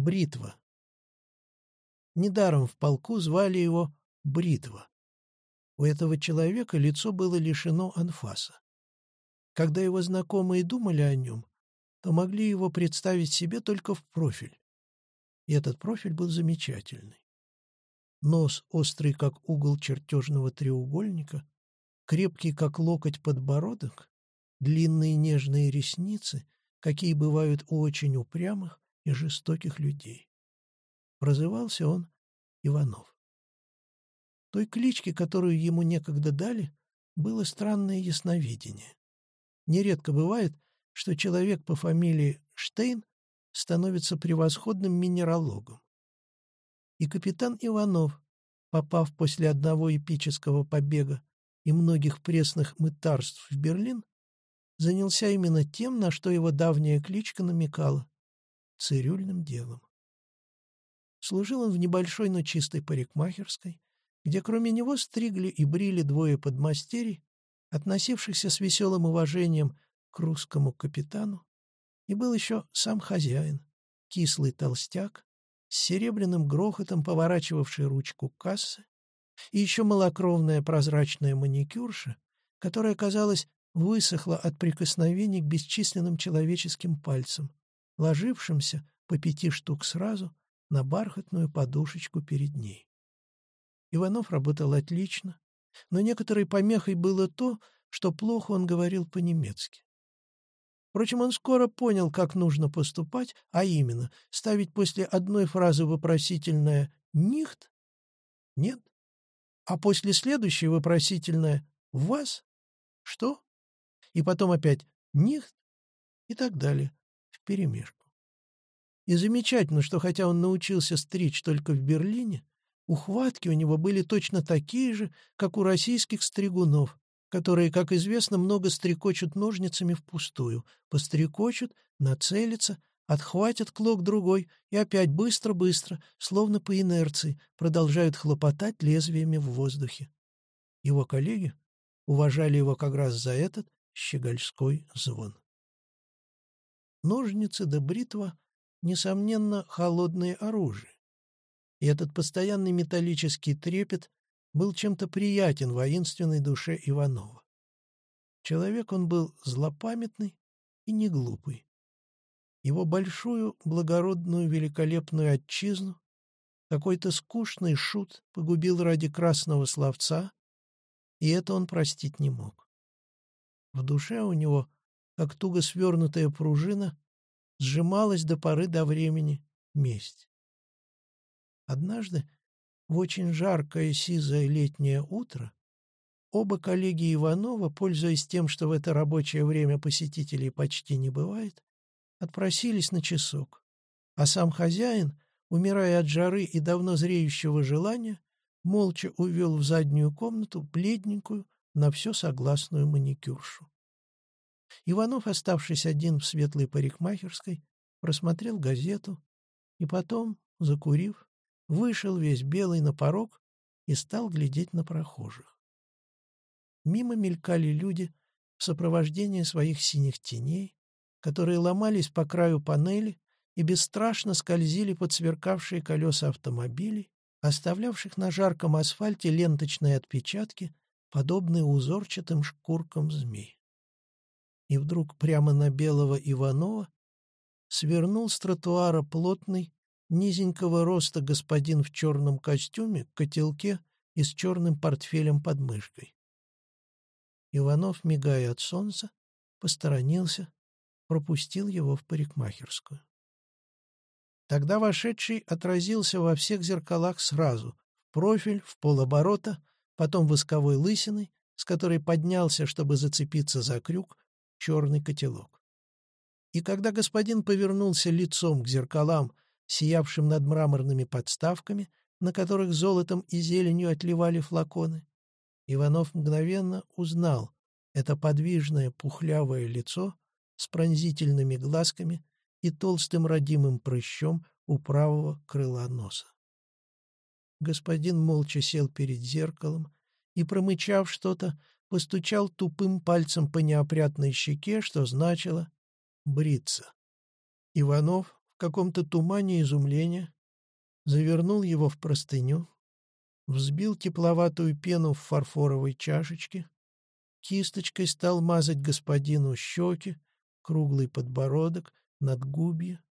Бритва. Недаром в полку звали его Бритва. У этого человека лицо было лишено анфаса. Когда его знакомые думали о нем, то могли его представить себе только в профиль. И этот профиль был замечательный. Нос острый, как угол чертежного треугольника, крепкий, как локоть подбородок, длинные нежные ресницы, какие бывают у очень упрямых и жестоких людей. Прозывался он Иванов. Той клички, которую ему некогда дали, было странное ясновидение. Нередко бывает, что человек по фамилии Штейн становится превосходным минералогом. И капитан Иванов, попав после одного эпического побега и многих пресных мытарств в Берлин, занялся именно тем, на что его давняя кличка намекала — цирюльным делом. Служил он в небольшой, но чистой парикмахерской, где кроме него стригли и брили двое подмастерий, относившихся с веселым уважением к русскому капитану, и был еще сам хозяин, кислый толстяк, с серебряным грохотом поворачивавший ручку кассы, и еще малокровная прозрачная маникюрша, которая, казалось, высохла от прикосновений к бесчисленным человеческим пальцам, ложившимся по пяти штук сразу на бархатную подушечку перед ней. Иванов работал отлично, но некоторой помехой было то, что плохо он говорил по-немецки. Впрочем, он скоро понял, как нужно поступать, а именно ставить после одной фразы вопросительное «нихт» — «нет», а после следующей вопросительное «вас» — «что?» и потом опять «нихт» и так далее, вперемешку. И замечательно, что хотя он научился стричь только в Берлине, ухватки у него были точно такие же, как у российских стригунов, которые, как известно, много стрекочут ножницами впустую, пострекочут, нацелятся, отхватят клок другой и опять быстро-быстро, словно по инерции, продолжают хлопотать лезвиями в воздухе. Его коллеги уважали его как раз за этот щегольской звон. Ножницы да бритва — несомненно, холодное оружие. И этот постоянный металлический трепет был чем-то приятен воинственной душе Иванова. Человек он был злопамятный и не глупый. Его большую, благородную, великолепную отчизну какой-то скучный шут погубил ради красного словца, и это он простить не мог. В душе у него, как туго свернутая пружина, сжималась до поры до времени месть. Однажды, в очень жаркое сизое летнее утро, оба коллеги Иванова, пользуясь тем, что в это рабочее время посетителей почти не бывает, отпросились на часок, а сам хозяин, умирая от жары и давно зреющего желания, молча увел в заднюю комнату бледненькую, на все согласную маникюршу. Иванов, оставшись один в светлой парикмахерской, просмотрел газету и потом, закурив, вышел весь белый на порог и стал глядеть на прохожих. Мимо мелькали люди в сопровождении своих синих теней, которые ломались по краю панели и бесстрашно скользили под сверкавшие колеса автомобилей, оставлявших на жарком асфальте ленточные отпечатки подобные узорчатым шкуркам змей. И вдруг прямо на белого Иванова свернул с тротуара плотный, низенького роста господин в черном костюме, котелке и с черным портфелем под мышкой. Иванов, мигая от солнца, посторонился, пропустил его в парикмахерскую. Тогда вошедший отразился во всех зеркалах сразу, в профиль, в полоборота, потом восковой лысиной, с которой поднялся, чтобы зацепиться за крюк, черный котелок. И когда господин повернулся лицом к зеркалам, сиявшим над мраморными подставками, на которых золотом и зеленью отливали флаконы, Иванов мгновенно узнал это подвижное пухлявое лицо с пронзительными глазками и толстым родимым прыщом у правого крыла носа. Господин молча сел перед зеркалом и, промычав что-то, постучал тупым пальцем по неопрятной щеке, что значило «бриться». Иванов, каком-то тумане изумления, завернул его в простыню, взбил тепловатую пену в фарфоровой чашечке, кисточкой стал мазать господину щеки, круглый подбородок, надгубье,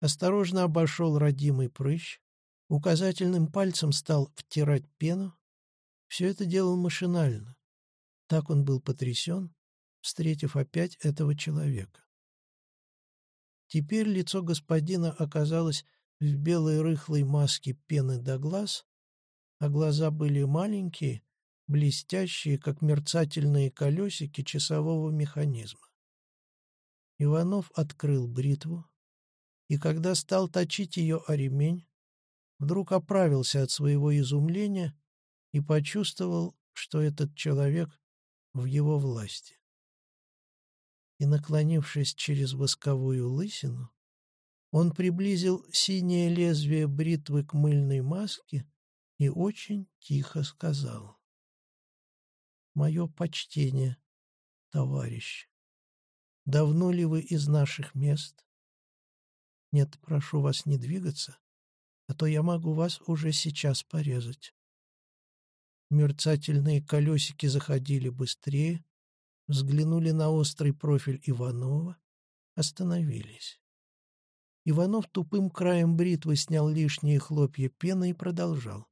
осторожно обошел родимый прыщ, указательным пальцем стал втирать пену. Все это делал машинально. Так он был потрясен, встретив опять этого человека. Теперь лицо господина оказалось в белой рыхлой маске пены до глаз, а глаза были маленькие, блестящие, как мерцательные колесики часового механизма. Иванов открыл бритву, и когда стал точить ее о ремень, вдруг оправился от своего изумления и почувствовал, что этот человек в его власти. И, наклонившись через восковую лысину, он приблизил синее лезвие бритвы к мыльной маске и очень тихо сказал. «Мое почтение, товарищ. Давно ли вы из наших мест? Нет, прошу вас не двигаться, а то я могу вас уже сейчас порезать». Мерцательные колесики заходили быстрее, взглянули на острый профиль Иванова, остановились. Иванов тупым краем бритвы снял лишние хлопья пены и продолжал.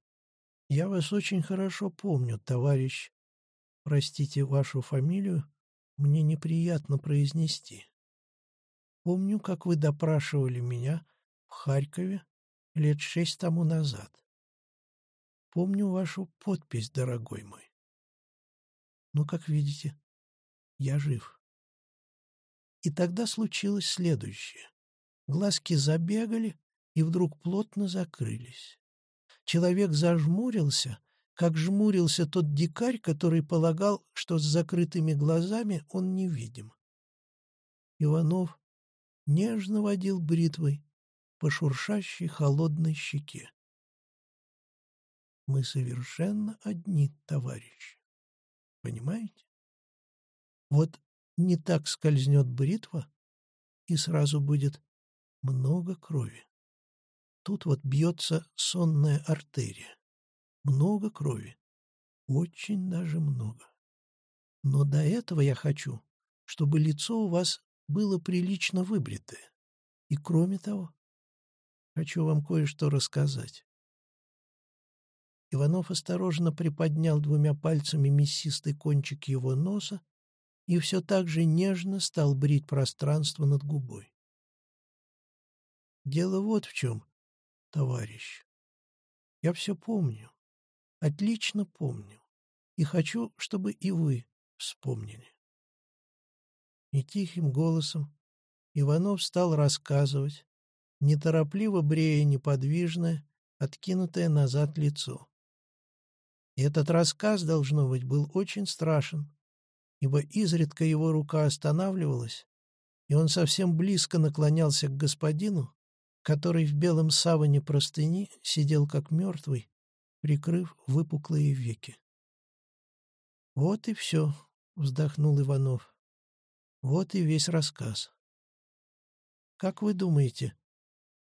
«Я вас очень хорошо помню, товарищ. Простите вашу фамилию, мне неприятно произнести. Помню, как вы допрашивали меня в Харькове лет шесть тому назад. Помню вашу подпись, дорогой мой. Ну, как видите, я жив. И тогда случилось следующее. Глазки забегали и вдруг плотно закрылись. Человек зажмурился, как жмурился тот дикарь, который полагал, что с закрытыми глазами он невидим. Иванов нежно водил бритвой по шуршащей холодной щеке. Мы совершенно одни, товарищи. Понимаете? Вот не так скользнет бритва, и сразу будет много крови. Тут вот бьется сонная артерия. Много крови. Очень даже много. Но до этого я хочу, чтобы лицо у вас было прилично выбритое. И кроме того, хочу вам кое-что рассказать. Иванов осторожно приподнял двумя пальцами мясистый кончик его носа и все так же нежно стал брить пространство над губой. Дело вот в чем, товарищ. Я все помню, отлично помню, и хочу, чтобы и вы вспомнили. И тихим голосом Иванов стал рассказывать, неторопливо брея неподвижное, откинутое назад лицо. И этот рассказ, должно быть, был очень страшен, ибо изредка его рука останавливалась, и он совсем близко наклонялся к господину, который в белом саване простыни сидел как мертвый, прикрыв выпуклые веки. «Вот и все», — вздохнул Иванов. «Вот и весь рассказ. Как вы думаете,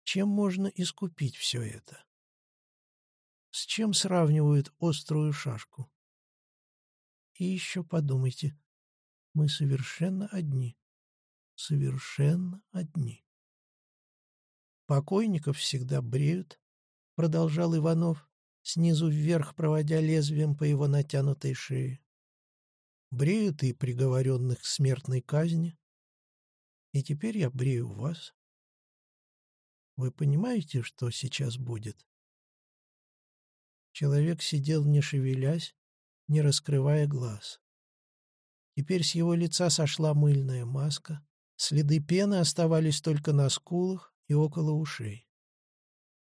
чем можно искупить все это? С чем сравнивают острую шашку? И еще подумайте, мы совершенно одни, совершенно одни. Покойников всегда бреют, — продолжал Иванов, снизу вверх проводя лезвием по его натянутой шее. Бреют и приговоренных к смертной казни. И теперь я брею вас. Вы понимаете, что сейчас будет? Человек сидел, не шевелясь, не раскрывая глаз. Теперь с его лица сошла мыльная маска, следы пены оставались только на скулах, и около ушей.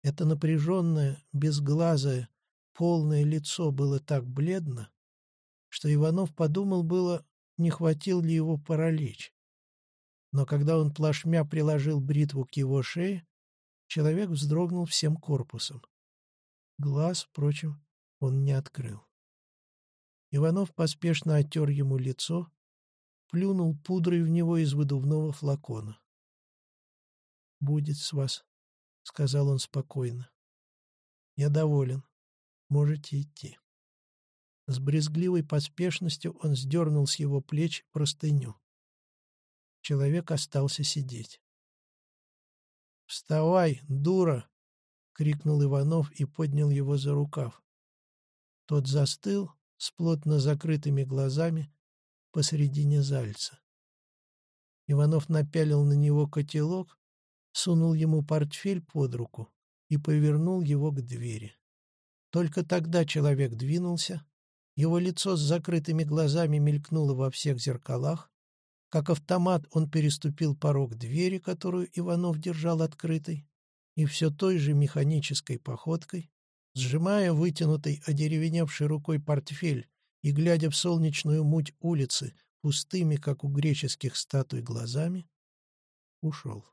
Это напряженное, безглазое, полное лицо было так бледно, что Иванов подумал было, не хватил ли его паралич. Но когда он плашмя приложил бритву к его шее, человек вздрогнул всем корпусом. Глаз, впрочем, он не открыл. Иванов поспешно оттер ему лицо, плюнул пудрой в него из выдувного флакона. будет с вас», — сказал он спокойно. «Я доволен. Можете идти». С брезгливой поспешностью он сдернул с его плеч простыню. Человек остался сидеть. «Вставай, дура!» — крикнул Иванов и поднял его за рукав. Тот застыл с плотно закрытыми глазами посредине зальца. Иванов напялил на него котелок, сунул ему портфель под руку и повернул его к двери. Только тогда человек двинулся, его лицо с закрытыми глазами мелькнуло во всех зеркалах, как автомат он переступил порог двери, которую Иванов держал открытой, и все той же механической походкой, сжимая вытянутой одеревеневшей рукой портфель и глядя в солнечную муть улицы пустыми, как у греческих статуй, глазами, ушел.